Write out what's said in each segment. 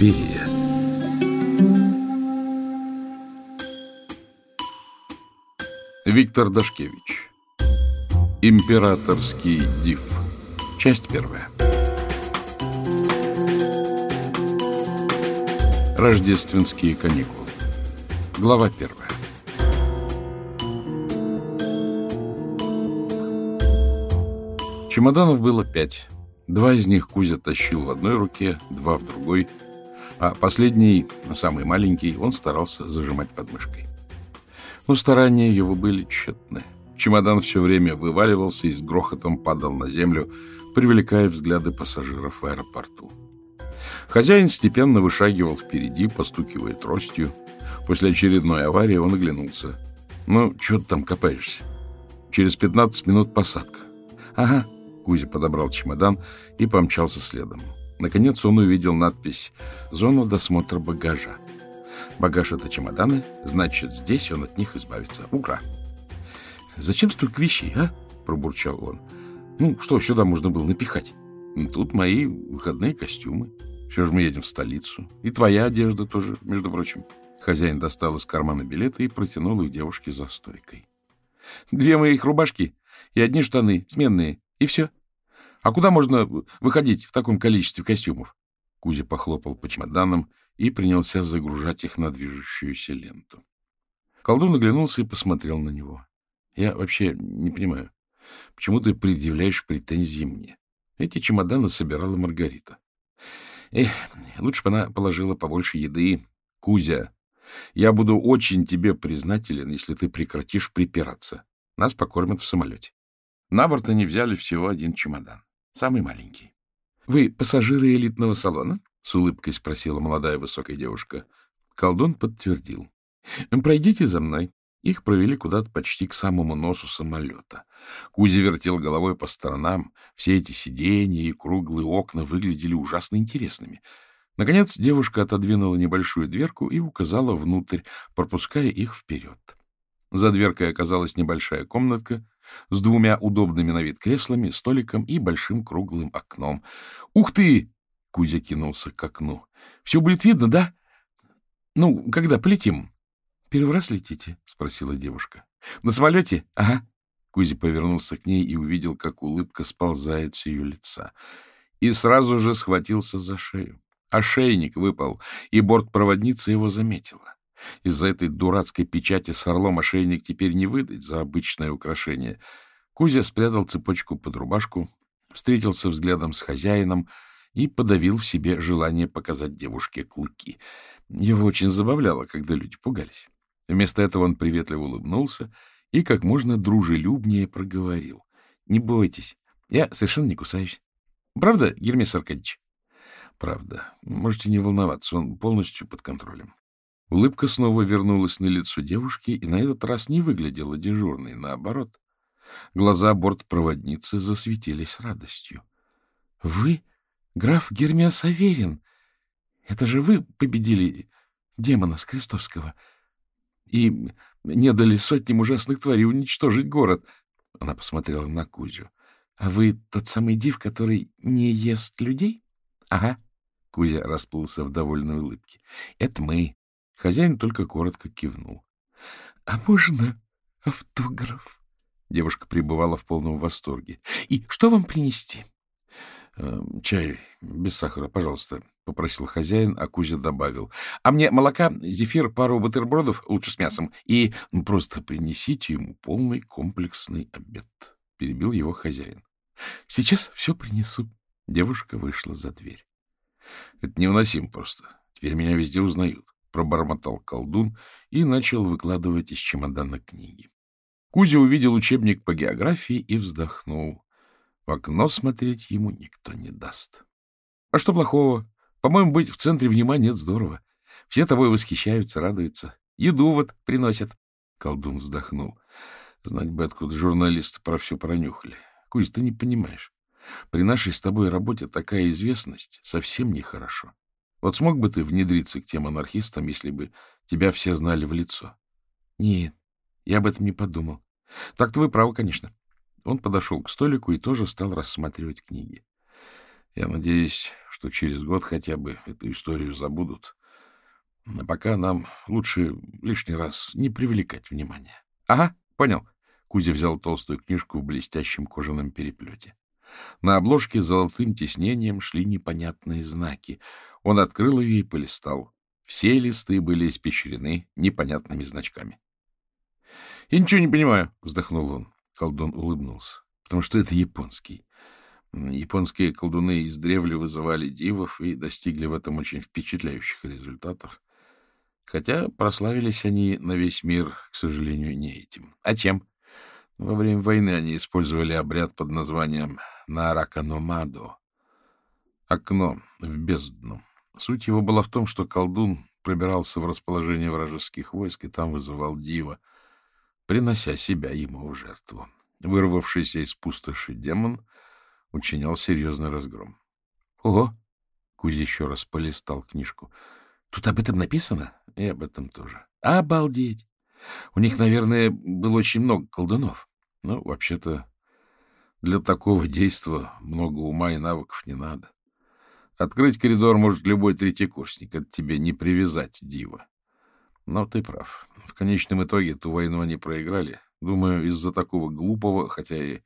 Империя. Виктор Дашкевич. Императорский див. Часть первая. Рождественские каникулы. Глава первая. Чемоданов было пять. Два из них Кузя тащил в одной руке, два в другой, а последний, самый маленький, он старался зажимать под мышкой. Но старания его были тщетны. Чемодан все время вываливался и с грохотом падал на землю, привлекая взгляды пассажиров в аэропорту. Хозяин степенно вышагивал впереди, постукивая тростью. После очередной аварии он оглянулся. «Ну, что ты там копаешься?» «Через пятнадцать минут посадка». «Ага», Кузя подобрал чемодан и помчался следом. Наконец он увидел надпись «Зона досмотра багажа». Багаж — это чемоданы, значит, здесь он от них избавится. Ура! «Зачем столько вещей, а?» — пробурчал он. «Ну, что сюда можно было напихать? Тут мои выходные костюмы. Все же мы едем в столицу. И твоя одежда тоже, между прочим». Хозяин достал из кармана билеты и протянул их девушке за стойкой. «Две моих рубашки и одни штаны, сменные, и все. А куда можно выходить в таком количестве костюмов? Кузя похлопал по чемоданам и принялся загружать их на движущуюся ленту. Колдун оглянулся и посмотрел на него. — Я вообще не понимаю, почему ты предъявляешь претензии мне? Эти чемоданы собирала Маргарита. Эх, лучше бы она положила побольше еды. Кузя, я буду очень тебе признателен, если ты прекратишь припираться. Нас покормят в самолете. На борт они взяли всего один чемодан. Самый маленький. — Вы пассажиры элитного салона? — с улыбкой спросила молодая высокая девушка. Колдун подтвердил. — Пройдите за мной. Их провели куда-то почти к самому носу самолета. Кузя вертел головой по сторонам. Все эти сиденья и круглые окна выглядели ужасно интересными. Наконец девушка отодвинула небольшую дверку и указала внутрь, пропуская их вперед. За дверкой оказалась небольшая комнатка с двумя удобными на вид креслами, столиком и большим круглым окном. «Ух ты!» — Кузя кинулся к окну. «Все будет видно, да? Ну, когда полетим?» «Первый раз летите?» — спросила девушка. «На самолете? Ага». Кузя повернулся к ней и увидел, как улыбка сползает с ее лица. И сразу же схватился за шею. Ошейник выпал, и бортпроводница его заметила. Из-за этой дурацкой печати с орлом ошейник теперь не выдать за обычное украшение. Кузя спрятал цепочку под рубашку, встретился взглядом с хозяином и подавил в себе желание показать девушке клыки. Его очень забавляло, когда люди пугались. Вместо этого он приветливо улыбнулся и как можно дружелюбнее проговорил. — Не бойтесь, я совершенно не кусаюсь. Правда, Гермес Аркадьевич? — Правда. Можете не волноваться, он полностью под контролем. Улыбка снова вернулась на лицо девушки и на этот раз не выглядела дежурной, наоборот. Глаза бортпроводницы засветились радостью. — Вы, граф Гермиас Аверин, это же вы победили демона с Крестовского и не дали сотням ужасных тварей уничтожить город. Она посмотрела на Кузю. — А вы тот самый див, который не ест людей? — Ага. Кузя расплылся в довольной улыбке. — Это мы. Хозяин только коротко кивнул. — А можно автограф? Девушка пребывала в полном восторге. — И что вам принести? «Э, — Чай без сахара, пожалуйста, — попросил хозяин, а Кузя добавил. — А мне молока, зефир, пару бутербродов, лучше с мясом, и ну, просто принесите ему полный комплексный обед, — перебил его хозяин. — Сейчас все принесу. Девушка вышла за дверь. — Это невыносимо просто. Теперь меня везде узнают. — пробормотал колдун и начал выкладывать из чемодана книги. Кузя увидел учебник по географии и вздохнул. В окно смотреть ему никто не даст. — А что плохого? По-моему, быть в центре внимания — это здорово. Все тобой восхищаются, радуются. Еду вот приносят. Колдун вздохнул. Знать бы, откуда журналисты про все пронюхали. Кузя, ты не понимаешь. При нашей с тобой работе такая известность совсем нехорошо. Вот смог бы ты внедриться к тем анархистам, если бы тебя все знали в лицо? Нет, я об этом не подумал. Так-то вы правы, конечно. Он подошел к столику и тоже стал рассматривать книги. Я надеюсь, что через год хотя бы эту историю забудут. А пока нам лучше лишний раз не привлекать внимания. — Ага, понял. Кузя взял толстую книжку в блестящем кожаном переплете. На обложке золотым тиснением шли непонятные знаки. Он открыл ее и полистал. Все листы были испещрены непонятными значками. — Я ничего не понимаю, — вздохнул он. Колдун улыбнулся. — Потому что это японский. Японские колдуны издревле вызывали дивов и достигли в этом очень впечатляющих результатов. Хотя прославились они на весь мир, к сожалению, не этим. А чем? Во время войны они использовали обряд под названием Нараканомадо — окно в бездну. Суть его была в том, что колдун пробирался в расположение вражеских войск и там вызывал дива, принося себя ему в жертву. Вырвавшийся из пустоши демон учинял серьезный разгром. — Ого! — Кузя еще раз полистал книжку. — Тут об этом написано? И об этом тоже. — Обалдеть! У них, наверное, было очень много колдунов. Ну, вообще-то, для такого действа много ума и навыков не надо. Открыть коридор может любой третьекурсник, это тебе не привязать дива. Но ты прав. В конечном итоге ту войну они проиграли. Думаю, из-за такого глупого, хотя и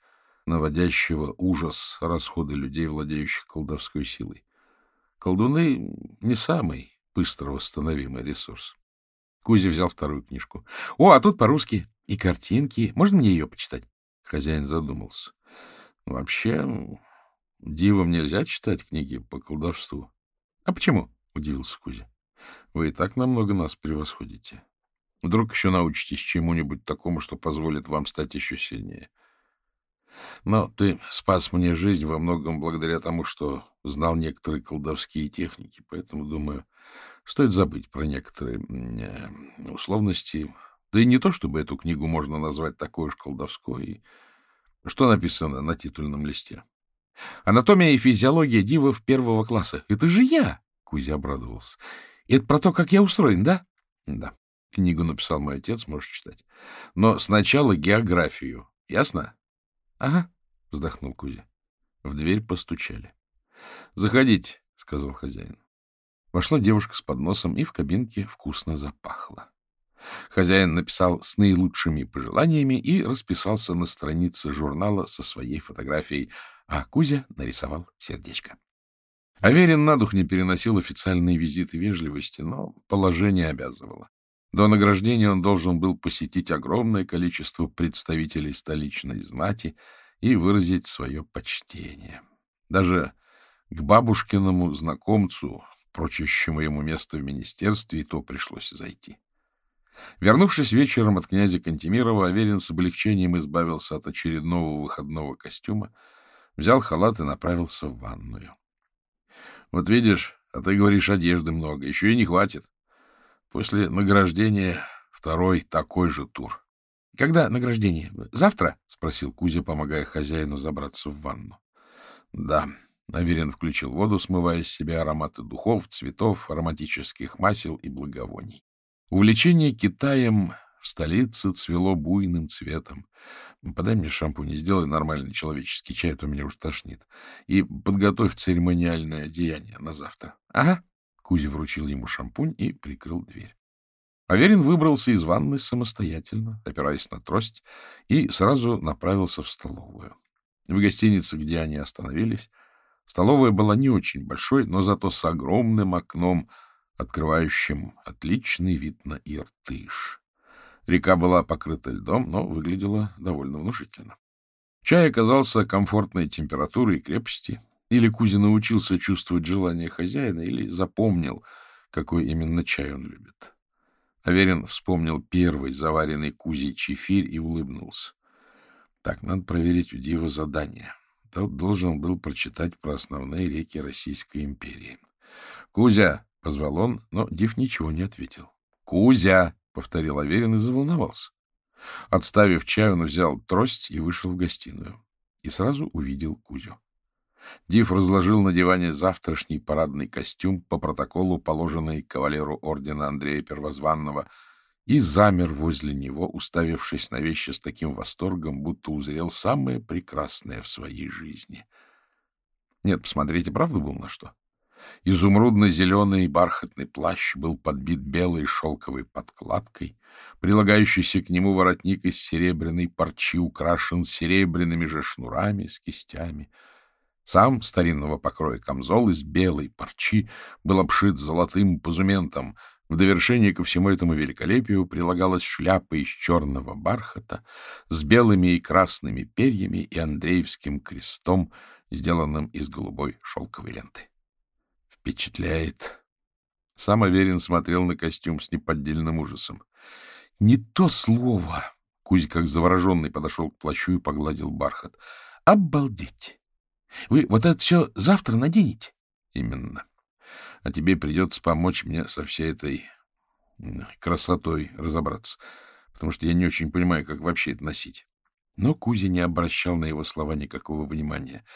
наводящего ужас расхода людей, владеющих колдовской силой. Колдуны — не самый быстро восстановимый ресурс. Кузя взял вторую книжку. — О, а тут по-русски. И картинки. Можно мне ее почитать? Хозяин задумался. — Вообще, дивом нельзя читать книги по колдовству. — А почему? — удивился Кузя. — Вы и так намного нас превосходите. Вдруг еще научитесь чему-нибудь такому, что позволит вам стать еще сильнее. Но ты спас мне жизнь во многом благодаря тому, что знал некоторые колдовские техники, поэтому, думаю, стоит забыть про некоторые э, условности. Да и не то, чтобы эту книгу можно назвать такой уж колдовской. Что написано на титульном листе? «Анатомия и физиология дивов первого класса». «Это же я!» — Кузя обрадовался. «Это про то, как я устроен, да?» «Да. Книгу написал мой отец, можешь читать. Но сначала географию. Ясно?» «Ага», — вздохнул Кузя. В дверь постучали. «Заходите», — сказал хозяин. Вошла девушка с подносом, и в кабинке вкусно запахло. Хозяин написал с наилучшими пожеланиями и расписался на странице журнала со своей фотографией, а Кузя нарисовал сердечко. Аверин на дух не переносил официальные визиты вежливости, но положение обязывало. До награждения он должен был посетить огромное количество представителей столичной знати и выразить свое почтение. Даже к бабушкиному знакомцу, прочащему ему место в министерстве, и то пришлось зайти. Вернувшись вечером от князя Кантемирова, Аверин с облегчением избавился от очередного выходного костюма, взял халат и направился в ванную. — Вот видишь, а ты говоришь, одежды много, еще и не хватит. После награждения второй такой же тур. — Когда награждение? Завтра? — спросил Кузя, помогая хозяину забраться в ванну. — Да. Аверин включил воду, смывая с себя ароматы духов, цветов, ароматических масел и благовоний. Увлечение Китаем в столице цвело буйным цветом. Подай мне шампунь и сделай нормальный человеческий чай, а то меня уж тошнит. И подготовь церемониальное одеяние на завтра. — Ага. Кузя вручил ему шампунь и прикрыл дверь. Аверин выбрался из ванны самостоятельно, опираясь на трость, и сразу направился в столовую. В гостинице, где они остановились, столовая была не очень большой, но зато с огромным окном — открывающим отличный вид на Иртыш. Река была покрыта льдом, но выглядела довольно внушительно. Чай оказался комфортной температуры и крепости. Или Кузя научился чувствовать желание хозяина, или запомнил, какой именно чай он любит. Аверин вспомнил первый заваренный Кузей чефирь и улыбнулся. Так, надо проверить у Дива задание. Тот должен был прочитать про основные реки Российской империи. — Кузя, — позвал он, но Див ничего не ответил. — Кузя! — повторил Аверин и заволновался. Отставив чай, он взял трость и вышел в гостиную. И сразу увидел Кузю. Див разложил на диване завтрашний парадный костюм по протоколу, положенный кавалеру ордена Андрея Первозванного, и замер возле него, уставившись на вещи с таким восторгом, будто узрел самое прекрасное в своей жизни. Нет, посмотрите, правда был на что. Изумрудно-зеленый бархатный плащ был подбит белой шелковой подкладкой, прилагающийся к нему воротник из серебряной парчи украшен серебряными же шнурами с кистями. Сам старинного покроя камзол из белой парчи был обшит золотым позументом. В довершение ко всему этому великолепию прилагалась шляпа из черного бархата с белыми и красными перьями и Андреевским крестом, сделанным из голубой шелковой ленты. Впечатляет. Сам Аверин смотрел на костюм с неподдельным ужасом. Не то слово. Кузя, как завороженный, подошел к плащу и погладил бархат. Обалдеть! Вы вот это все завтра наденете? Именно. А тебе придется помочь мне со всей этой красотой разобраться, потому что я не очень понимаю, как вообще это носить. Но Кузя не обращал на его слова никакого внимания. —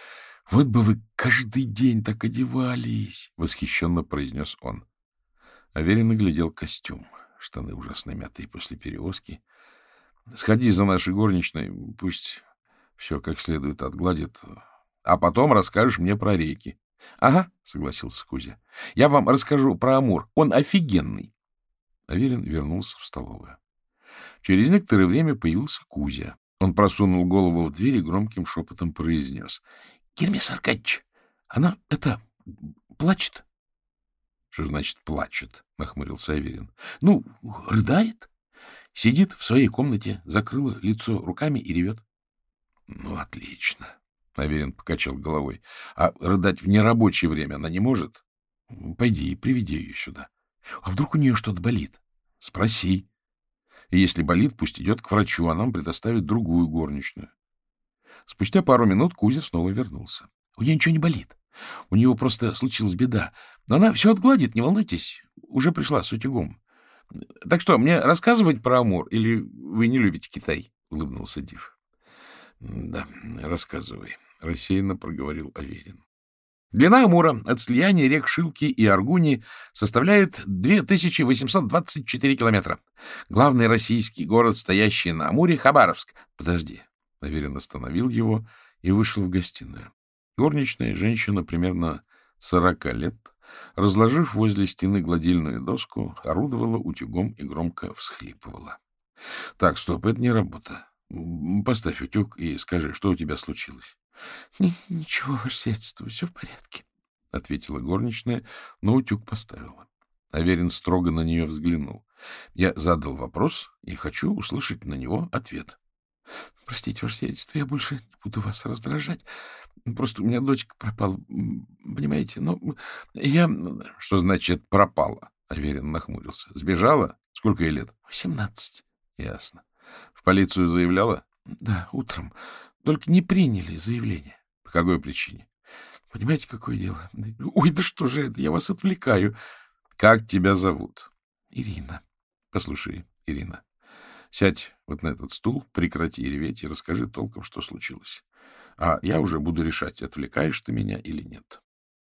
Вот бы вы каждый день так одевались! — восхищенно произнес он. Аверин наглядел костюм. Штаны ужасно мятые после перевозки. — Сходи за нашей горничной, пусть все как следует отгладит, а потом расскажешь мне про реки. — Ага, — согласился Кузя. — Я вам расскажу про Амур. Он офигенный. Аверин вернулся в столовую. Через некоторое время появился Кузя. Он просунул голову в дверь и громким шепотом произнес. — Гермес Аркадьевич, она, это, плачет? — Что значит плачет? — нахмурился Аверин. — Ну, рыдает. Сидит в своей комнате, закрыла лицо руками и ревет. — Ну, отлично. Аверин покачал головой. — А рыдать в нерабочее время она не может? — Пойди и приведи ее сюда. — А вдруг у нее что-то болит? — Спроси. Если болит, пусть идет к врачу, а нам предоставит другую горничную. Спустя пару минут Кузя снова вернулся. — У нее ничего не болит. У него просто случилась беда. Но она все отгладит, не волнуйтесь. Уже пришла с утюгом. — Так что, мне рассказывать про Амур, или вы не любите Китай? — улыбнулся Див. — Да, рассказывай. — рассеянно проговорил Аверин. Длина Амура от слияния рек Шилки и Аргуни составляет 2824 километра. Главный российский город, стоящий на Амуре, Хабаровск. Подожди. Аверин остановил его и вышел в гостиную. Горничная женщина примерно сорока лет, разложив возле стены гладильную доску, орудовала утюгом и громко всхлипывала. — Так, стоп, это не работа. Поставь утюг и скажи, что у тебя случилось. — Ничего, ваше сиятельство, все в порядке, — ответила горничная, но утюг поставила. Аверин строго на нее взглянул. Я задал вопрос и хочу услышать на него ответ. — Простите, ваше сиятельство, я больше не буду вас раздражать. Просто у меня дочка пропала, понимаете? Но я... — Что значит «пропала»? — Аверин нахмурился. — Сбежала? Сколько ей лет? — Восемнадцать. — Ясно. В полицию заявляла? — Да, утром. Только не приняли заявление. — По какой причине? — Понимаете, какое дело? Ой, да что же это, я вас отвлекаю. — Как тебя зовут? — Ирина. — Послушай, Ирина, сядь вот на этот стул, прекрати реветь и расскажи толком, что случилось. А я уже буду решать, отвлекаешь ты меня или нет.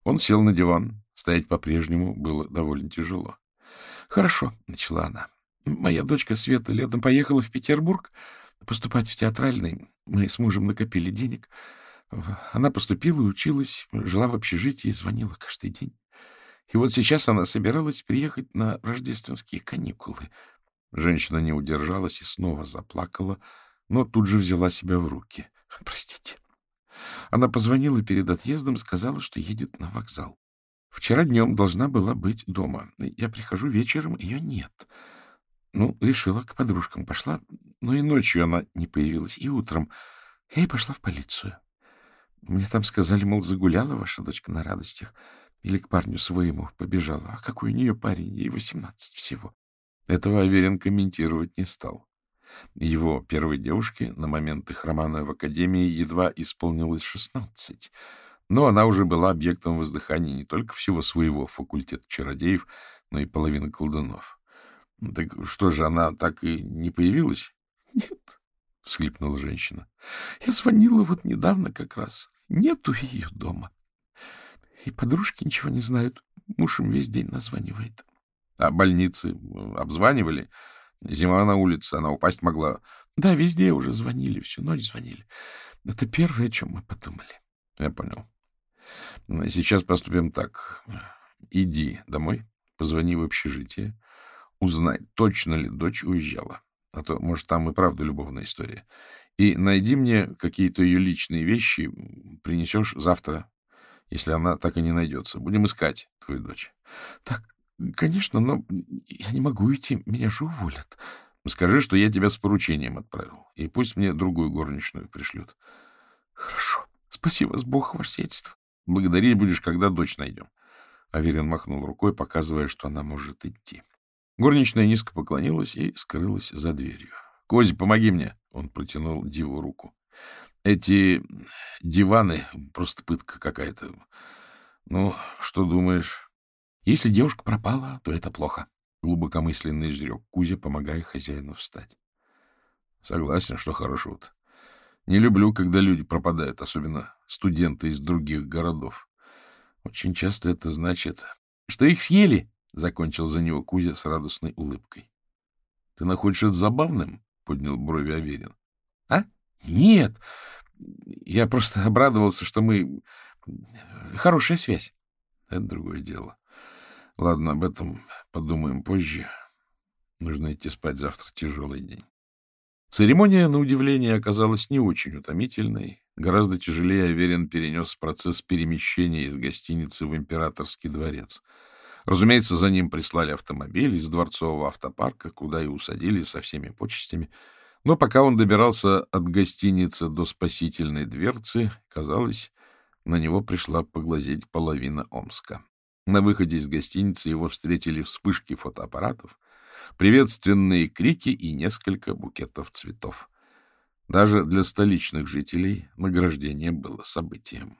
Он сел на диван. Стоять по-прежнему было довольно тяжело. — Хорошо, — начала она. — Моя дочка Света летом поехала в Петербург поступать в театральный. Мы с мужем накопили денег. Она поступила, училась, жила в общежитии, звонила каждый день. И вот сейчас она собиралась приехать на рождественские каникулы. Женщина не удержалась и снова заплакала, но тут же взяла себя в руки. Простите. Она позвонила перед отъездом, сказала, что едет на вокзал. Вчера днем должна была быть дома. Я прихожу вечером, ее нет. Ну, решила, к подружкам пошла. Но и ночью она не появилась, и утром. Я и пошла в полицию. Мне там сказали, мол, загуляла ваша дочка на радостях. Или к парню своему побежала. А какой у нее парень? Ей восемнадцать всего. Этого Аверин комментировать не стал. Его первой девушке на момент их романа в академии едва исполнилось шестнадцать. Но она уже была объектом воздыхания не только всего своего факультета чародеев, но и половины колдунов. — Так что же, она так и не появилась? — Нет, — всхлипнула женщина. — Я звонила вот недавно как раз. Нету ее дома. И подружки ничего не знают. Муж им весь день названивает. — А больницы обзванивали? Зима на улице, она упасть могла. — Да, везде уже звонили, всю ночь звонили. Это первое, о чем мы подумали. — Я понял. Сейчас поступим так. Иди домой, позвони в общежитие, узнай, точно ли дочь уезжала. А то, может, там и правда любовная история. И найди мне какие-то ее личные вещи, принесешь завтра, если она так и не найдется. Будем искать твою дочь. — Так, конечно, но я не могу идти, меня же уволят. Скажи, что я тебя с поручением отправил, и пусть мне другую горничную пришлют. — Хорошо. Спасибо вас, Бог, ваше сиятельство. Благодарить будешь, когда дочь найдем. Аверин махнул рукой, показывая, что она может идти. Горничная низко поклонилась и скрылась за дверью. — Кози, помоги мне! — он протянул Диву руку. — Эти диваны — просто пытка какая-то. Ну, что думаешь? — Если девушка пропала, то это плохо, — глубокомысленно изрек Кузя, помогая хозяину встать. — Согласен, что хорошего-то. Не люблю, когда люди пропадают, особенно студенты из других городов. Очень часто это значит, что их съели, — закончил за него Кузя с радостной улыбкой. — Ты находишь это забавным? — поднял брови Аверин. — А? Нет. Я просто обрадовался, что мы... Хорошая связь. Это другое дело. Ладно, об этом подумаем позже. Нужно идти спать завтра. Тяжелый день. Церемония, на удивление, оказалась не очень утомительной. Гораздо тяжелее Аверин перенес процесс перемещения из гостиницы в императорский дворец — Разумеется, за ним прислали автомобиль из дворцового автопарка, куда и усадили со всеми почестями. Но пока он добирался от гостиницы до спасительной дверцы, казалось, на него пришла поглазеть половина Омска. На выходе из гостиницы его встретили вспышки фотоаппаратов, приветственные крики и несколько букетов цветов. Даже для столичных жителей награждение было событием.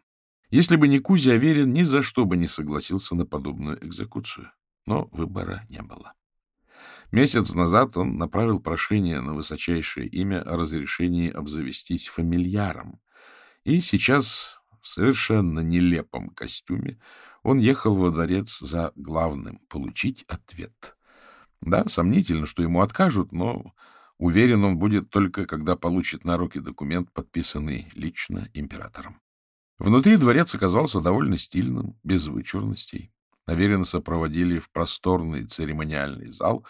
Если бы не Кузя Аверин, ни за что бы не согласился на подобную экзекуцию. Но выбора не было. Месяц назад он направил прошение на высочайшее имя о разрешении обзавестись фамильяром. И сейчас в совершенно нелепом костюме он ехал во дворец за главным — получить ответ. Да, сомнительно, что ему откажут, но уверен он будет только, когда получит на руки документ, подписанный лично императором. Внутри дворец оказался довольно стильным, без вычурностей. Аверинса проводили в просторный церемониальный зал,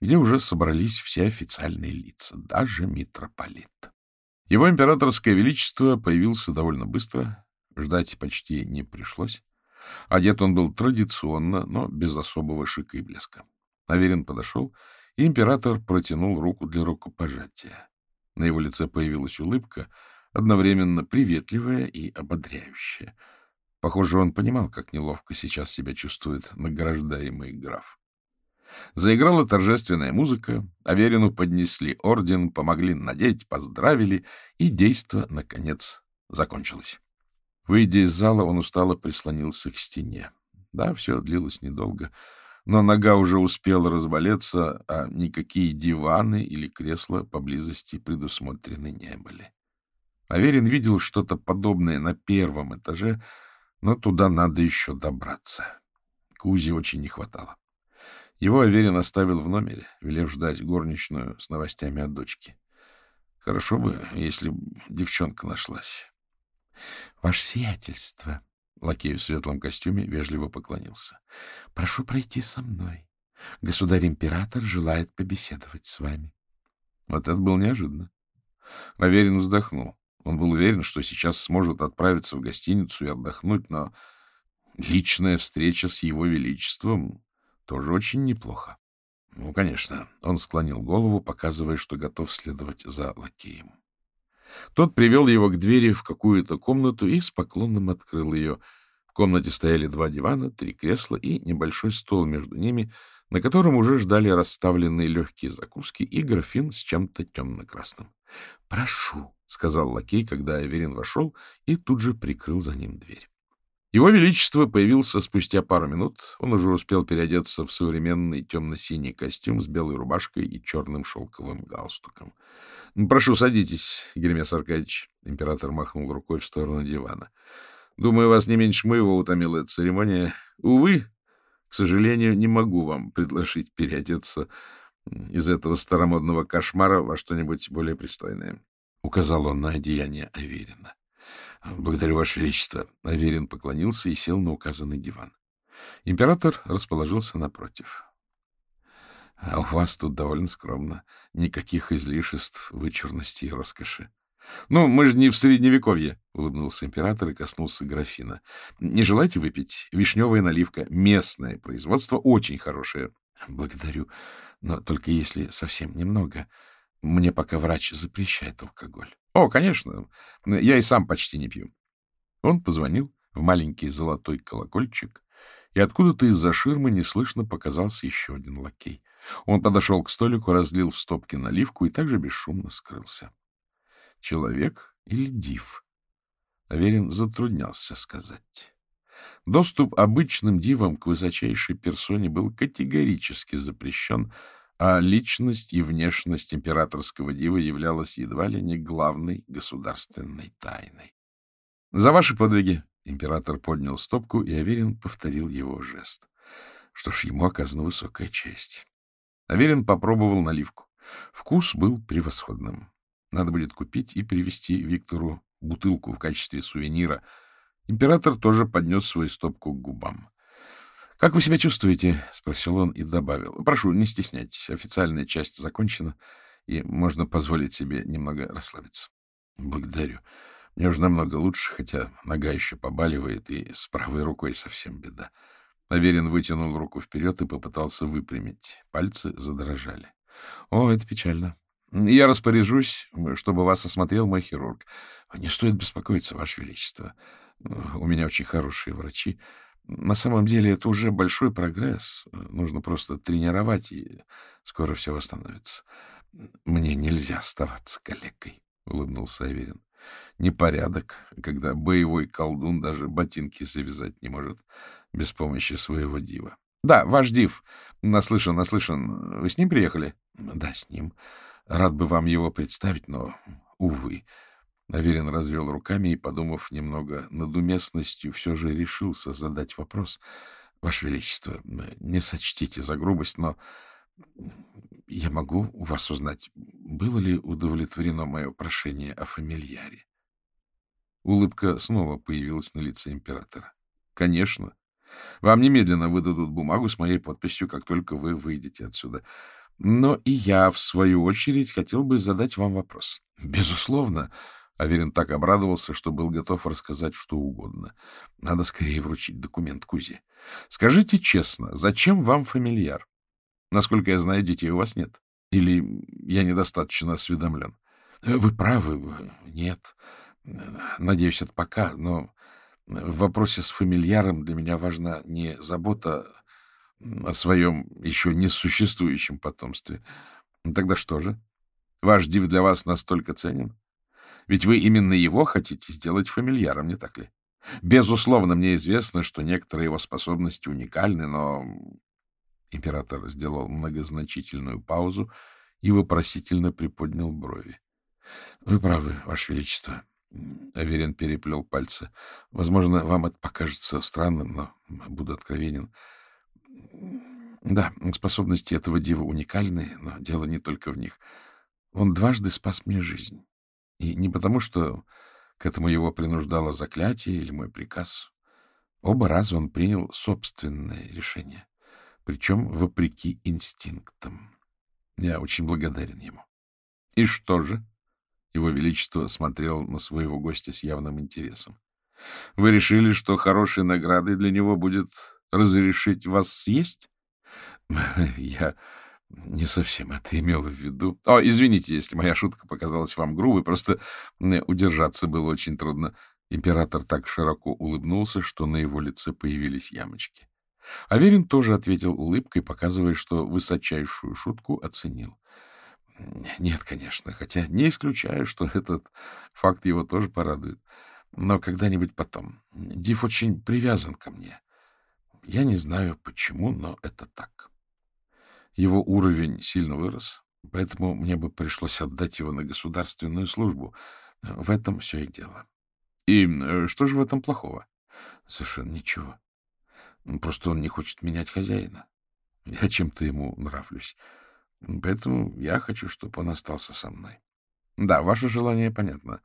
где уже собрались все официальные лица, даже митрополит. Его императорское величество появился довольно быстро, ждать почти не пришлось. Одет он был традиционно, но без особого шика и блеска. Аверин подошел, и император протянул руку для рукопожатия. На его лице появилась улыбка — одновременно приветливая и ободряющая. Похоже, он понимал, как неловко сейчас себя чувствует награждаемый граф. Заиграла торжественная музыка, Аверину поднесли орден, помогли надеть, поздравили, и действо, наконец, закончилось. Выйдя из зала, он устало прислонился к стене. Да, все длилось недолго, но нога уже успела разболеться, а никакие диваны или кресла поблизости предусмотрены не были. Аверин видел что-то подобное на первом этаже, но туда надо еще добраться. Кузи очень не хватало. Его Аверин оставил в номере, велев ждать горничную с новостями от дочки. Хорошо бы, если девчонка нашлась. — Ваше сиятельство! — лакей в светлом костюме вежливо поклонился. — Прошу пройти со мной. Государь-император желает побеседовать с вами. Вот это было неожиданно. Аверин вздохнул. Он был уверен, что сейчас сможет отправиться в гостиницу и отдохнуть, но личная встреча с его величеством тоже очень неплохо. Ну, конечно, он склонил голову, показывая, что готов следовать за лакеем. Тот привел его к двери в какую-то комнату и с поклоном открыл ее. В комнате стояли два дивана, три кресла и небольшой стол между ними, на котором уже ждали расставленные легкие закуски и графин с чем-то темно-красным. — Прошу, — сказал лакей, когда Аверин вошел, и тут же прикрыл за ним дверь. Его Величество появился спустя пару минут. Он уже успел переодеться в современный темно-синий костюм с белой рубашкой и черным шелковым галстуком. — Прошу, садитесь, Гермес Аркадьевич. Император махнул рукой в сторону дивана. — Думаю, вас не меньше моего утомила эта церемония. Увы, к сожалению, не могу вам предложить переодеться из этого старомодного кошмара во что-нибудь более пристойное. — указал он на одеяние Аверина. — Благодарю, Ваше Величество. Аверин поклонился и сел на указанный диван. Император расположился напротив. — А у вас тут довольно скромно. Никаких излишеств, вычурности и роскоши. — Ну, мы же не в Средневековье, — улыбнулся император и коснулся графина. — Не желаете выпить? Вишневая наливка. Местное производство очень хорошее. — Благодарю, но только если совсем немного. Мне пока врач запрещает алкоголь. — О, конечно. Я и сам почти не пью. Он позвонил в маленький золотой колокольчик, и откуда-то из-за ширмы неслышно показался еще один лакей. Он подошел к столику, разлил в стопки наливку и также бесшумно скрылся. Человек или див? Аверин затруднялся сказать. Доступ обычным дивам к высочайшей персоне был категорически запрещен, а личность и внешность императорского дива являлась едва ли не главной государственной тайной. — За ваши подвиги! — император поднял стопку, и Аверин повторил его жест. Что ж, ему оказана высокая честь. Аверин попробовал наливку. Вкус был превосходным. Надо будет купить и привезти Виктору бутылку в качестве сувенира. Император тоже поднес свою стопку к губам. — Как вы себя чувствуете? — спросил он и добавил. — Прошу, не стесняйтесь. Официальная часть закончена, и можно позволить себе немного расслабиться. — Благодарю. Мне уже намного лучше, хотя нога еще побаливает, и с правой рукой совсем беда. Аверин вытянул руку вперед и попытался выпрямить. Пальцы задрожали. — О, это печально. Я распоряжусь, чтобы вас осмотрел мой хирург. Не стоит беспокоиться, Ваше Величество. У меня очень хорошие врачи. На самом деле это уже большой прогресс. Нужно просто тренировать, и скоро все восстановится. Мне нельзя оставаться калекой, — улыбнулся Аверин. Непорядок, когда боевой колдун даже ботинки завязать не может без помощи своего дива. — Да, ваш див. Наслышан, наслышан. Вы с ним приехали? — Да, с ним. Рад бы вам его представить, но, увы. Аверин развел руками и, подумав немного над уместностью, все же решился задать вопрос. — Ваше Величество, не сочтите за грубость, но я могу у вас узнать, было ли удовлетворено мое прошение о фамильяре? Улыбка снова появилась на лице императора. — Конечно. Вам немедленно выдадут бумагу с моей подписью, как только вы выйдете отсюда. Но и я, в свою очередь, хотел бы задать вам вопрос. — Безусловно. Аверин так обрадовался, что был готов рассказать что угодно. Надо скорее вручить документ Кузе. Скажите честно, зачем вам фамильяр? Насколько я знаю, детей у вас нет. Или я недостаточно осведомлен? Вы правы, нет. Надеюсь, это пока, но в вопросе с фамильяром для меня важна не забота о своем еще не существующем потомстве. Тогда что же? Ваш див для вас настолько ценен? Ведь вы именно его хотите сделать фамильяром, не так ли? Безусловно, мне известно, что некоторые его способности уникальны, но... Император сделал многозначительную паузу и вопросительно приподнял брови. — Вы правы, Ваше Величество. Аверин переплел пальцы. Возможно, вам это покажется странным, но буду откровенен. Да, способности этого дива уникальны, но дело не только в них. Он дважды спас мне жизнь. И не потому, что к этому его принуждало заклятие или мой приказ. Оба раза он принял собственное решение, причем вопреки инстинктам. Я очень благодарен ему. И что же? Его Величество смотрел на своего гостя с явным интересом. Вы решили, что хорошей наградой для него будет разрешить вас съесть? Я не совсем это имел в виду. О, извините, если моя шутка показалась вам грубой, просто удержаться было очень трудно. Император так широко улыбнулся, что на его лице появились ямочки. Аверин тоже ответил улыбкой, показывая, что высочайшую шутку оценил. Нет, конечно, хотя не исключаю, что этот факт его тоже порадует. Но когда-нибудь потом. Див очень привязан ко мне. Я не знаю, почему, но это так. Его уровень сильно вырос, поэтому мне бы пришлось отдать его на государственную службу. В этом все и дело. И э, что же в этом плохого? Совершенно ничего. Просто он не хочет менять хозяина. Я чем-то ему нравлюсь. Поэтому я хочу, чтобы он остался со мной. Да, ваше желание понятно.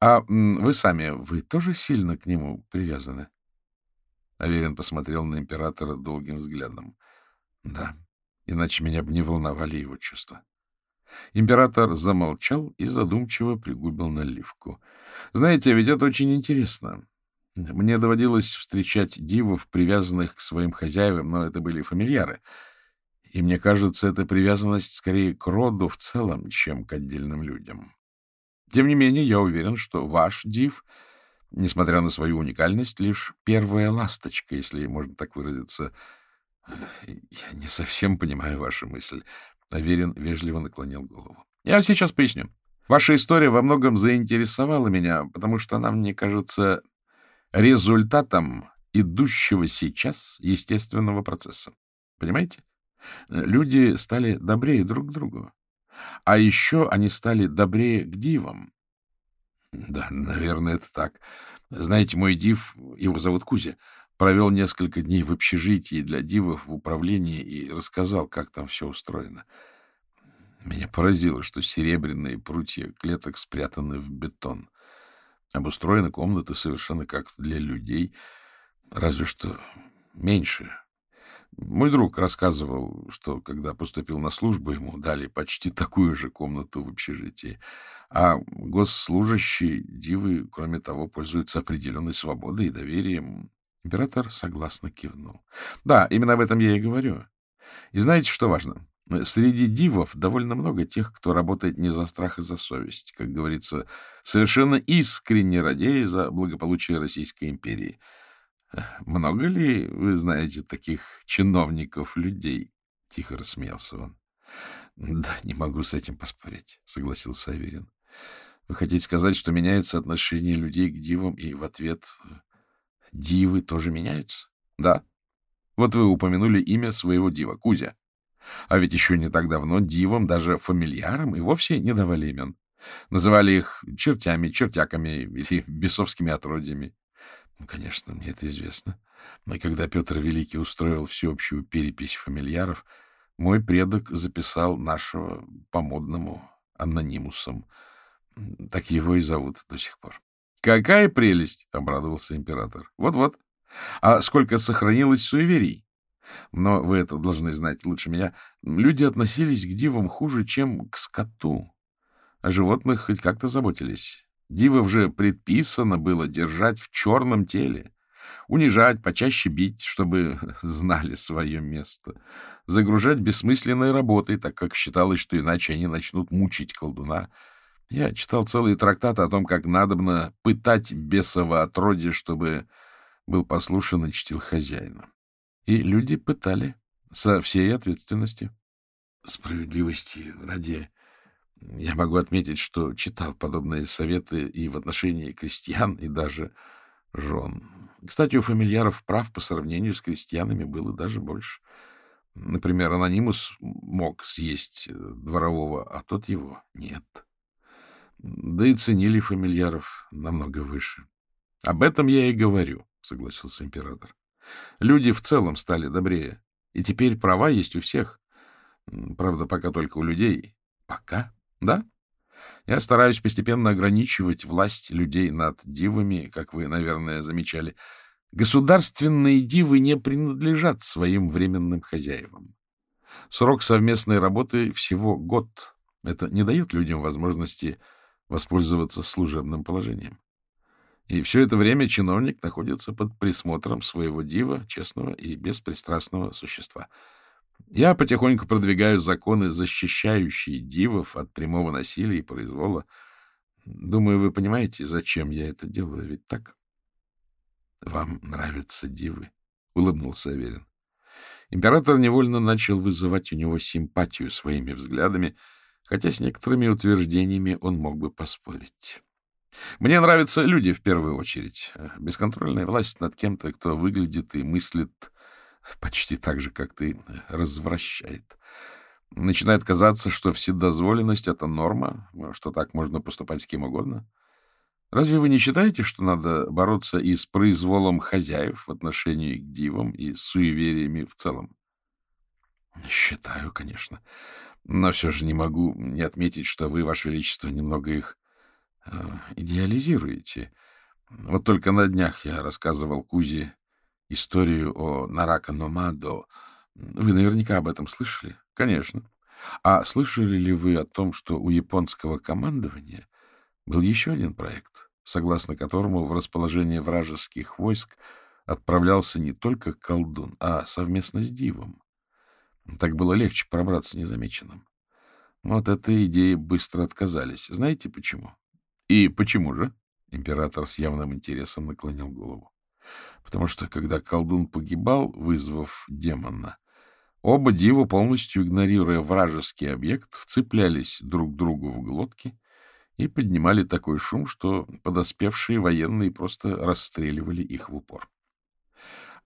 А вы сами, вы тоже сильно к нему привязаны? Аверин посмотрел на императора долгим взглядом. Да, иначе меня бы не волновали его чувства. Император замолчал и задумчиво пригубил наливку. Знаете, ведь это очень интересно. Мне доводилось встречать дивов, привязанных к своим хозяевам, но это были фамильяры. И мне кажется, эта привязанность скорее к роду в целом, чем к отдельным людям. Тем не менее, я уверен, что ваш див, несмотря на свою уникальность, лишь первая ласточка, если можно так выразиться. Я не совсем понимаю вашу мысль. Аверин вежливо наклонил голову. Я сейчас поясню. Ваша история во многом заинтересовала меня, потому что она, мне кажется, результатом идущего сейчас естественного процесса. Понимаете? Люди стали добрее друг к другу. А еще они стали добрее к дивам. Да, наверное, это так. Знаете, мой див, его зовут Кузя, провел несколько дней в общежитии для дивов в управлении и рассказал, как там все устроено. Меня поразило, что серебряные прутья клеток спрятаны в бетон. Обустроены комнаты совершенно как для людей, разве что меньше, мой друг рассказывал, что когда поступил на службу, ему дали почти такую же комнату в общежитии. А госслужащие дивы, кроме того, пользуются определенной свободой и доверием. Император согласно кивнул. Да, именно об этом я и говорю. И знаете, что важно? Среди дивов довольно много тех, кто работает не за страх и за совесть, как говорится, совершенно искренне радея за благополучие Российской империи — много ли вы знаете таких чиновников, людей? — тихо рассмеялся он. — Да, не могу с этим поспорить, — согласился Аверин. — Вы хотите сказать, что меняется отношение людей к дивам, и в ответ дивы тоже меняются? — Да. Вот вы упомянули имя своего дива, Кузя. А ведь еще не так давно дивам, даже фамильярам, и вовсе не давали имен. Называли их чертями, чертяками или бесовскими отродьями. Ну, конечно, мне это известно. Но когда Петр Великий устроил всеобщую перепись фамильяров, мой предок записал нашего по-модному анонимусом. Так его и зовут до сих пор. — Какая прелесть! — обрадовался император. Вот — Вот-вот. А сколько сохранилось суеверий? Но вы это должны знать лучше меня. Люди относились к дивам хуже, чем к скоту. О животных хоть как-то заботились. Дивов же предписано было держать в черном теле, унижать, почаще бить, чтобы знали свое место, загружать бессмысленной работой, так как считалось, что иначе они начнут мучить колдуна. Я читал целые трактаты о том, как надобно пытать бесово отродье, чтобы был послушен и чтил хозяина. И люди пытали со всей ответственностью. Справедливости ради я могу отметить, что читал подобные советы и в отношении крестьян, и даже жен. Кстати, у фамильяров прав по сравнению с крестьянами было даже больше. Например, анонимус мог съесть дворового, а тот его нет. Да и ценили фамильяров намного выше. — Об этом я и говорю, — согласился император. Люди в целом стали добрее, и теперь права есть у всех. Правда, пока только у людей. Пока. Да, я стараюсь постепенно ограничивать власть людей над дивами, как вы, наверное, замечали. Государственные дивы не принадлежат своим временным хозяевам. Срок совместной работы всего год. Это не дает людям возможности воспользоваться служебным положением. И все это время чиновник находится под присмотром своего дива, честного и беспристрастного существа — я потихоньку продвигаю законы, защищающие дивов от прямого насилия и произвола. Думаю, вы понимаете, зачем я это делаю, ведь так? — Вам нравятся дивы? — улыбнулся Аверин. Император невольно начал вызывать у него симпатию своими взглядами, хотя с некоторыми утверждениями он мог бы поспорить. Мне нравятся люди в первую очередь. Бесконтрольная власть над кем-то, кто выглядит и мыслит почти так же, как ты, развращает. Начинает казаться, что вседозволенность — это норма, что так можно поступать с кем угодно. Разве вы не считаете, что надо бороться и с произволом хозяев в отношении к дивам и с суевериями в целом? Считаю, конечно. Но все же не могу не отметить, что вы, Ваше Величество, немного их э, идеализируете. Вот только на днях я рассказывал Кузе историю о Нарака Номадо. Вы наверняка об этом слышали? Конечно. А слышали ли вы о том, что у японского командования был еще один проект, согласно которому в расположение вражеских войск отправлялся не только колдун, а совместно с дивом? Так было легче пробраться незамеченным. Вот этой идеи быстро отказались. Знаете почему? И почему же? Император с явным интересом наклонил голову. Потому что, когда колдун погибал, вызвав демона, оба дива, полностью игнорируя вражеский объект, вцеплялись друг другу в глотки и поднимали такой шум, что подоспевшие военные просто расстреливали их в упор.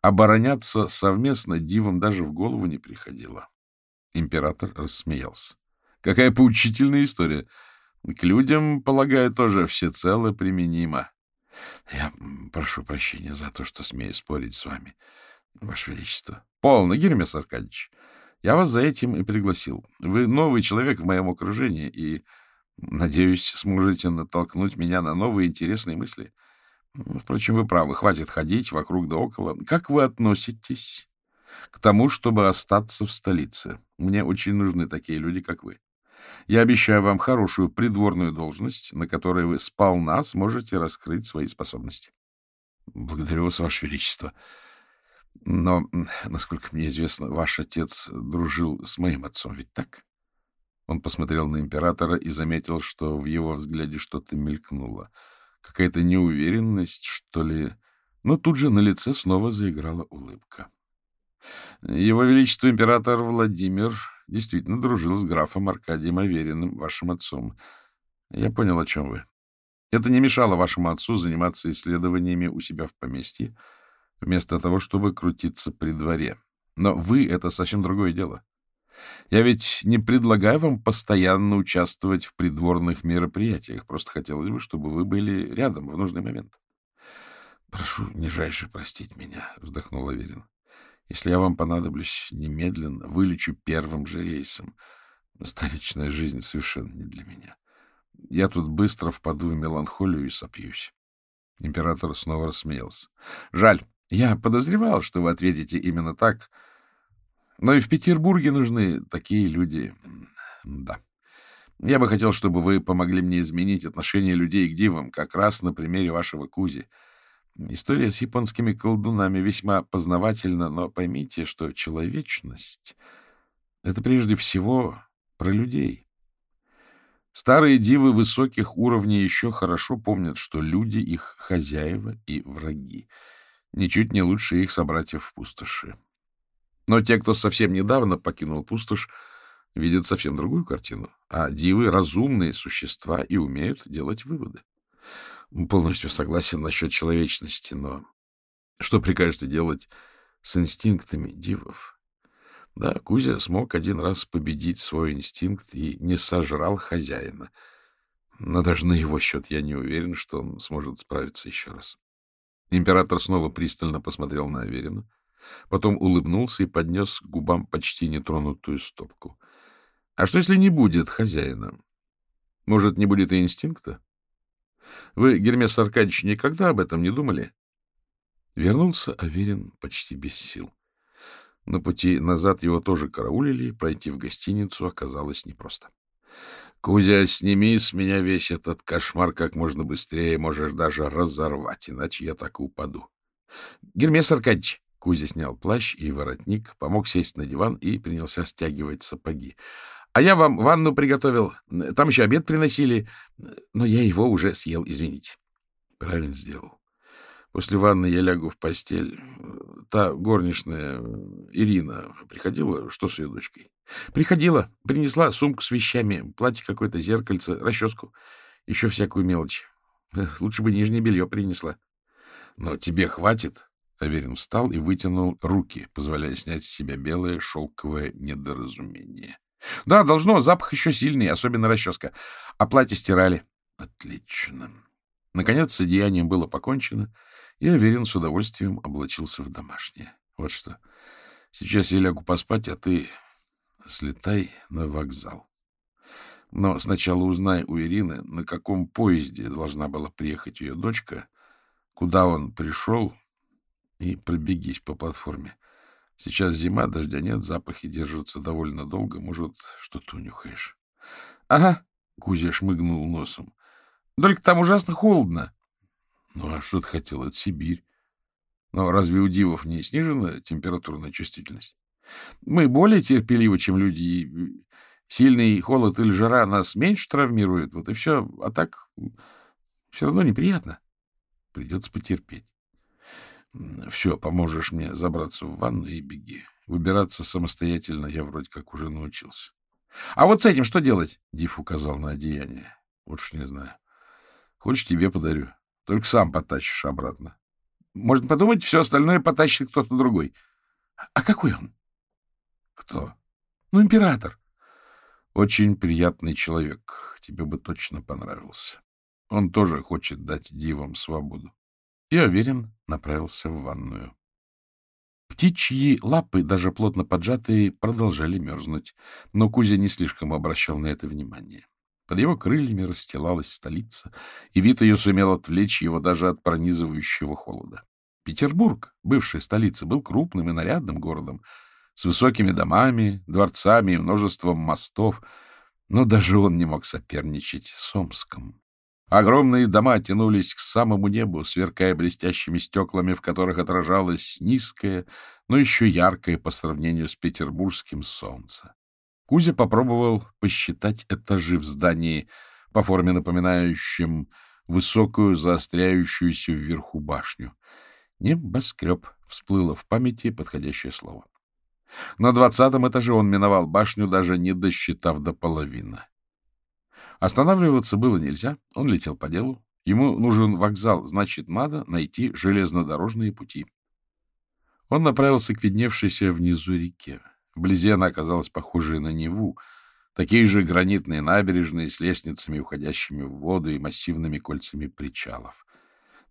Обороняться совместно дивам даже в голову не приходило. Император рассмеялся. Какая поучительная история. К людям, полагаю, тоже всецело применимо. Я прошу прощения за то, что смею спорить с вами, Ваше Величество. Полно, Гермес Аркадьевич. Я вас за этим и пригласил. Вы новый человек в моем окружении, и, надеюсь, сможете натолкнуть меня на новые интересные мысли. Впрочем, вы правы, хватит ходить вокруг да около. Как вы относитесь к тому, чтобы остаться в столице? Мне очень нужны такие люди, как вы. Я обещаю вам хорошую придворную должность, на которой вы сполна сможете раскрыть свои способности. Благодарю вас, Ваше Величество. Но, насколько мне известно, ваш отец дружил с моим отцом, ведь так? Он посмотрел на императора и заметил, что в его взгляде что-то мелькнуло. Какая-то неуверенность, что ли. Но тут же на лице снова заиграла улыбка. Его Величество император Владимир действительно дружил с графом Аркадием Авериным, вашим отцом. Я понял, о чем вы. Это не мешало вашему отцу заниматься исследованиями у себя в поместье, вместо того, чтобы крутиться при дворе. Но вы — это совсем другое дело. Я ведь не предлагаю вам постоянно участвовать в придворных мероприятиях. Просто хотелось бы, чтобы вы были рядом в нужный момент. — Прошу нижайше простить меня, — вздохнул Аверин. Если я вам понадоблюсь немедленно, вылечу первым же рейсом. Столичная жизнь совершенно не для меня. Я тут быстро впаду в меланхолию и сопьюсь. Император снова рассмеялся. — Жаль. Я подозревал, что вы ответите именно так. Но и в Петербурге нужны такие люди. Да. Я бы хотел, чтобы вы помогли мне изменить отношение людей к дивам, как раз на примере вашего Кузи. — История с японскими колдунами весьма познавательна, но поймите, что человечность — это прежде всего про людей. Старые дивы высоких уровней еще хорошо помнят, что люди — их хозяева и враги, ничуть не лучше их собратьев в пустоши. Но те, кто совсем недавно покинул пустошь, видят совсем другую картину, а дивы — разумные существа и умеют делать выводы. Полностью согласен насчет человечности, но что прикажете делать с инстинктами дивов? Да, Кузя смог один раз победить свой инстинкт и не сожрал хозяина. Но даже на его счет я не уверен, что он сможет справиться еще раз. Император снова пристально посмотрел на Аверина, потом улыбнулся и поднес к губам почти нетронутую стопку. — А что, если не будет хозяина? Может, не будет и инстинкта? Вы, Гермес Аркадьевич, никогда об этом не думали? Вернулся Аверин почти без сил. На пути назад его тоже караулили, пройти в гостиницу оказалось непросто. — Кузя, сними с меня весь этот кошмар как можно быстрее, можешь даже разорвать, иначе я так упаду. — Гермес Аркадьевич! Кузя снял плащ и воротник, помог сесть на диван и принялся стягивать сапоги. А я вам ванну приготовил. Там еще обед приносили, но я его уже съел, извините. Правильно сделал. После ванны я лягу в постель. Та горничная Ирина приходила? Что с ее дочкой? Приходила. Принесла сумку с вещами, платье какое-то, зеркальце, расческу. Еще всякую мелочь. Лучше бы нижнее белье принесла. Но тебе хватит? Аверин встал и вытянул руки, позволяя снять с себя белое шелковое недоразумение. Да, должно, запах еще сильный, особенно расческа. А платье стирали. Отлично. Наконец, с одеянием было покончено, и Аверин с удовольствием облачился в домашнее. Вот что. Сейчас я лягу поспать, а ты слетай на вокзал. Но сначала узнай у Ирины, на каком поезде должна была приехать ее дочка, куда он пришел, и пробегись по платформе. Сейчас зима, дождя нет, запахи держатся довольно долго, может, что-то унюхаешь. — Ага, — Кузя шмыгнул носом. — Только там ужасно холодно. — Ну, а что ты хотел? Это Сибирь. Но разве у дивов не снижена температурная чувствительность? Мы более терпеливы, чем люди, и сильный холод или жара нас меньше травмирует, вот и все. А так все равно неприятно. Придется потерпеть. Все, поможешь мне забраться в ванну и беги. Выбираться самостоятельно я вроде как уже научился. — А вот с этим что делать? — Диф указал на одеяние. — Вот уж не знаю. Хочешь, тебе подарю. Только сам потащишь обратно. Можно подумать, все остальное потащит кто-то другой. — А какой он? — Кто? — Ну, император. — Очень приятный человек. Тебе бы точно понравился. Он тоже хочет дать дивам свободу и, уверен, направился в ванную. Птичьи лапы, даже плотно поджатые, продолжали мерзнуть, но Кузя не слишком обращал на это внимание. Под его крыльями расстилалась столица, и вид ее сумел отвлечь его даже от пронизывающего холода. Петербург, бывшая столица, был крупным и нарядным городом, с высокими домами, дворцами и множеством мостов, но даже он не мог соперничать с Омском. Огромные дома тянулись к самому небу, сверкая блестящими стеклами, в которых отражалось низкое, но еще яркое по сравнению с петербургским солнце. Кузя попробовал посчитать этажи в здании, по форме напоминающем высокую, заостряющуюся вверху башню. Небоскреб всплыло в памяти подходящее слово. На двадцатом этаже он миновал башню, даже не досчитав до половины. Останавливаться было нельзя, он летел по делу. Ему нужен вокзал, значит, надо найти железнодорожные пути. Он направился к видневшейся внизу реке. Вблизи она оказалась похожей на Неву, такие же гранитные набережные с лестницами, уходящими в воду и массивными кольцами причалов.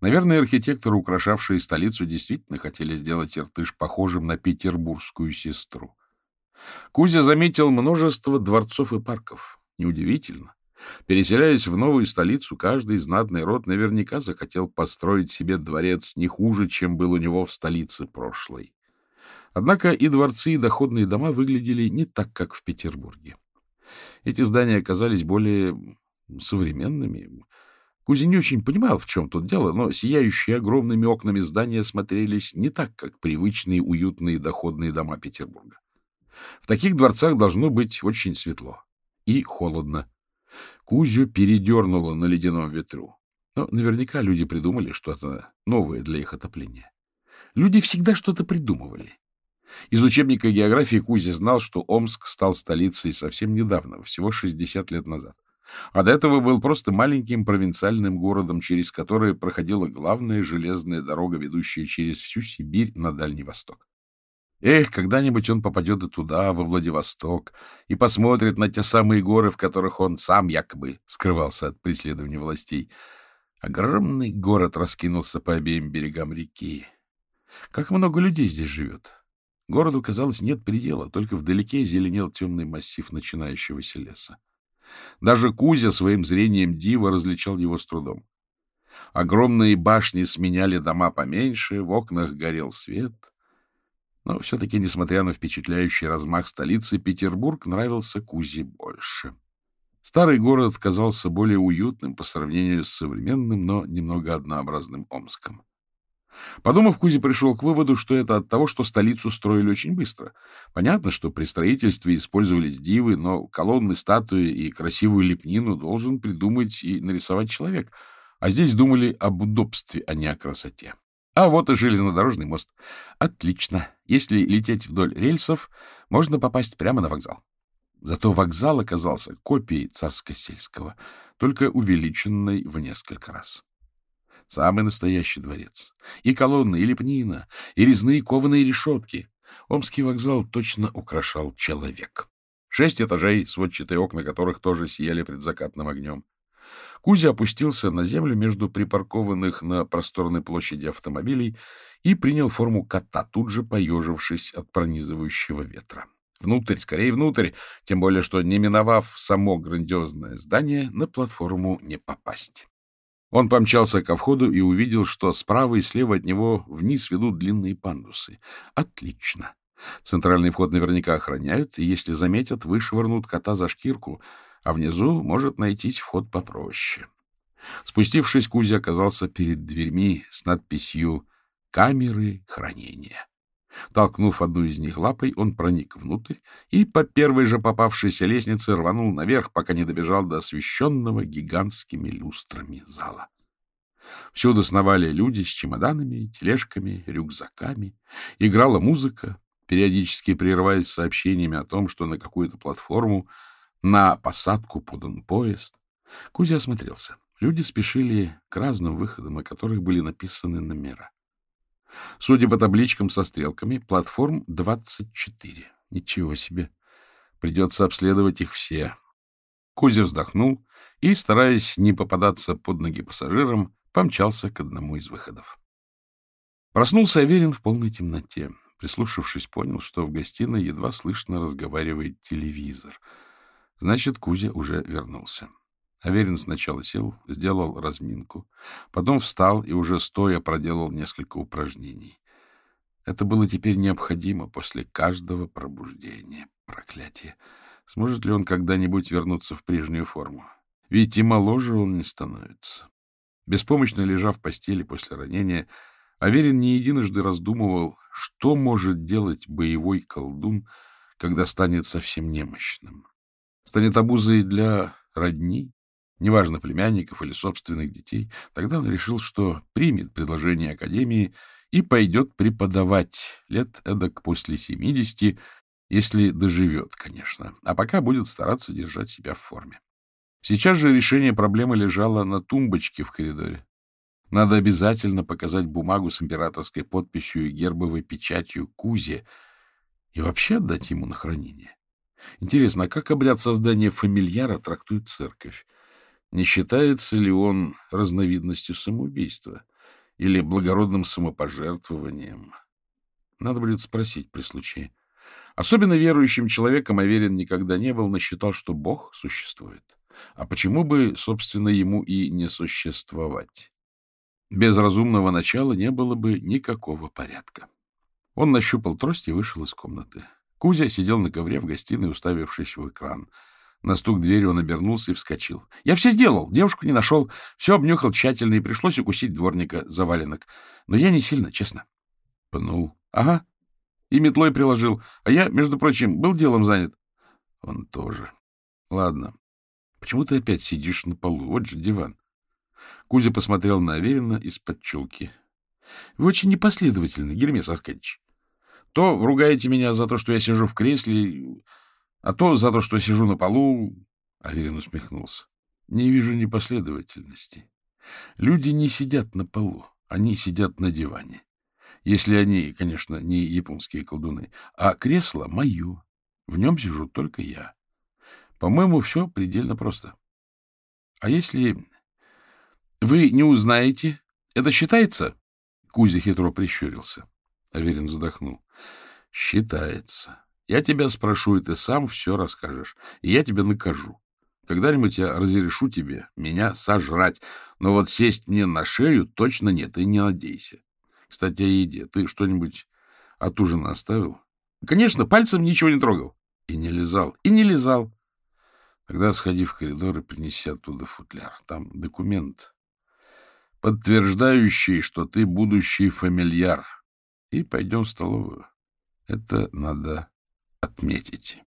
Наверное, архитекторы, украшавшие столицу, действительно хотели сделать Иртыш похожим на петербургскую сестру. Кузя заметил множество дворцов и парков. Неудивительно. Переселяясь в новую столицу, каждый знатный род наверняка захотел построить себе дворец не хуже, чем был у него в столице прошлой. Однако и дворцы, и доходные дома выглядели не так, как в Петербурге. Эти здания оказались более современными. Кузин не очень понимал, в чем тут дело, но сияющие огромными окнами здания смотрелись не так, как привычные уютные доходные дома Петербурга. В таких дворцах должно быть очень светло и холодно, Кузю передернуло на ледяном ветру. Но наверняка люди придумали что-то новое для их отопления. Люди всегда что-то придумывали. Из учебника географии Кузя знал, что Омск стал столицей совсем недавно, всего 60 лет назад. А до этого был просто маленьким провинциальным городом, через который проходила главная железная дорога, ведущая через всю Сибирь на Дальний Восток. Эх, когда-нибудь он попадет и туда, во Владивосток, и посмотрит на те самые горы, в которых он сам якобы скрывался от преследования властей. Огромный город раскинулся по обеим берегам реки. Как много людей здесь живет. Городу, казалось, нет предела, только вдалеке зеленел темный массив начинающегося леса. Даже Кузя своим зрением дива различал его с трудом. Огромные башни сменяли дома поменьше, в окнах горел свет — но все-таки, несмотря на впечатляющий размах столицы, Петербург нравился Кузе больше. Старый город казался более уютным по сравнению с современным, но немного однообразным Омском. Подумав, Кузи пришел к выводу, что это от того, что столицу строили очень быстро. Понятно, что при строительстве использовались дивы, но колонны, статуи и красивую лепнину должен придумать и нарисовать человек. А здесь думали об удобстве, а не о красоте. А вот и железнодорожный мост. Отлично. Если лететь вдоль рельсов, можно попасть прямо на вокзал. Зато вокзал оказался копией царско-сельского, только увеличенной в несколько раз. Самый настоящий дворец. И колонны, и лепнина, и резные кованые решетки. Омский вокзал точно украшал человек. Шесть этажей, сводчатые окна которых тоже сияли предзакатным огнем. Кузя опустился на землю между припаркованных на просторной площади автомобилей и принял форму кота, тут же поежившись от пронизывающего ветра. Внутрь, скорее внутрь, тем более, что, не миновав само грандиозное здание, на платформу не попасть. Он помчался ко входу и увидел, что справа и слева от него вниз ведут длинные пандусы. Отлично. Центральный вход наверняка охраняют, и если заметят, вышвырнут кота за шкирку, а внизу может найтись вход попроще. Спустившись, Кузя оказался перед дверьми с надписью «Камеры хранения». Толкнув одну из них лапой, он проник внутрь и по первой же попавшейся лестнице рванул наверх, пока не добежал до освещенного гигантскими люстрами зала. Всюду сновали люди с чемоданами, тележками, рюкзаками. Играла музыка, периодически прерываясь сообщениями о том, что на какую-то платформу на посадку подан поезд. Кузя осмотрелся. Люди спешили к разным выходам, о которых были написаны номера. Судя по табличкам со стрелками, платформ 24. Ничего себе. Придется обследовать их все. Кузя вздохнул и, стараясь не попадаться под ноги пассажирам, помчался к одному из выходов. Проснулся Аверин в полной темноте. Прислушавшись, понял, что в гостиной едва слышно разговаривает телевизор. Значит, Кузя уже вернулся. Аверин сначала сел, сделал разминку, потом встал и уже стоя проделал несколько упражнений. Это было теперь необходимо после каждого пробуждения. Проклятие! Сможет ли он когда-нибудь вернуться в прежнюю форму? Ведь и моложе он не становится. Беспомощно лежа в постели после ранения, Аверин не единожды раздумывал, что может делать боевой колдун, когда станет совсем немощным. Станет обузой для родни, неважно, племянников или собственных детей, тогда он решил, что примет предложение Академии и пойдет преподавать лет эдак после семидесяти, если доживет, конечно, а пока будет стараться держать себя в форме. Сейчас же решение проблемы лежало на тумбочке в коридоре. Надо обязательно показать бумагу с императорской подписью и гербовой печатью Кузе и вообще отдать ему на хранение. Интересно, а как обряд создания фамильяра трактует церковь? Не считается ли он разновидностью самоубийства или благородным самопожертвованием? Надо будет спросить при случае. Особенно верующим человеком Аверин никогда не был, но считал, что Бог существует. А почему бы, собственно, ему и не существовать? Без разумного начала не было бы никакого порядка. Он нащупал трость и вышел из комнаты. Кузя сидел на ковре в гостиной, уставившись в экран — на стук двери он обернулся и вскочил. — Я все сделал, девушку не нашел, все обнюхал тщательно, и пришлось укусить дворника за валенок. Но я не сильно, честно. — Пнул. — Ага. И метлой приложил. А я, между прочим, был делом занят. — Он тоже. — Ладно. Почему ты опять сидишь на полу? Вот же диван. Кузя посмотрел на Аверина из-под чулки. — Вы очень непоследовательны, Гермес Аркадьевич. То ругаете меня за то, что я сижу в кресле, а то за то, что сижу на полу... Аверин усмехнулся. Не вижу непоследовательности. Люди не сидят на полу, они сидят на диване. Если они, конечно, не японские колдуны. А кресло мое. В нем сижу только я. По-моему, все предельно просто. А если вы не узнаете, это считается? Кузя хитро прищурился. Аверин вздохнул. Считается. Я тебя спрошу, и ты сам все расскажешь. И я тебя накажу. Когда-нибудь я разрешу тебе меня сожрать. Но вот сесть мне на шею точно нет, и не надейся. Кстати, о еде. Ты что-нибудь от ужина оставил? Конечно, пальцем ничего не трогал. И не лизал. И не лизал. Тогда сходи в коридор и принеси оттуда футляр. Там документ, подтверждающий, что ты будущий фамильяр. И пойдем в столовую. Это надо отметить.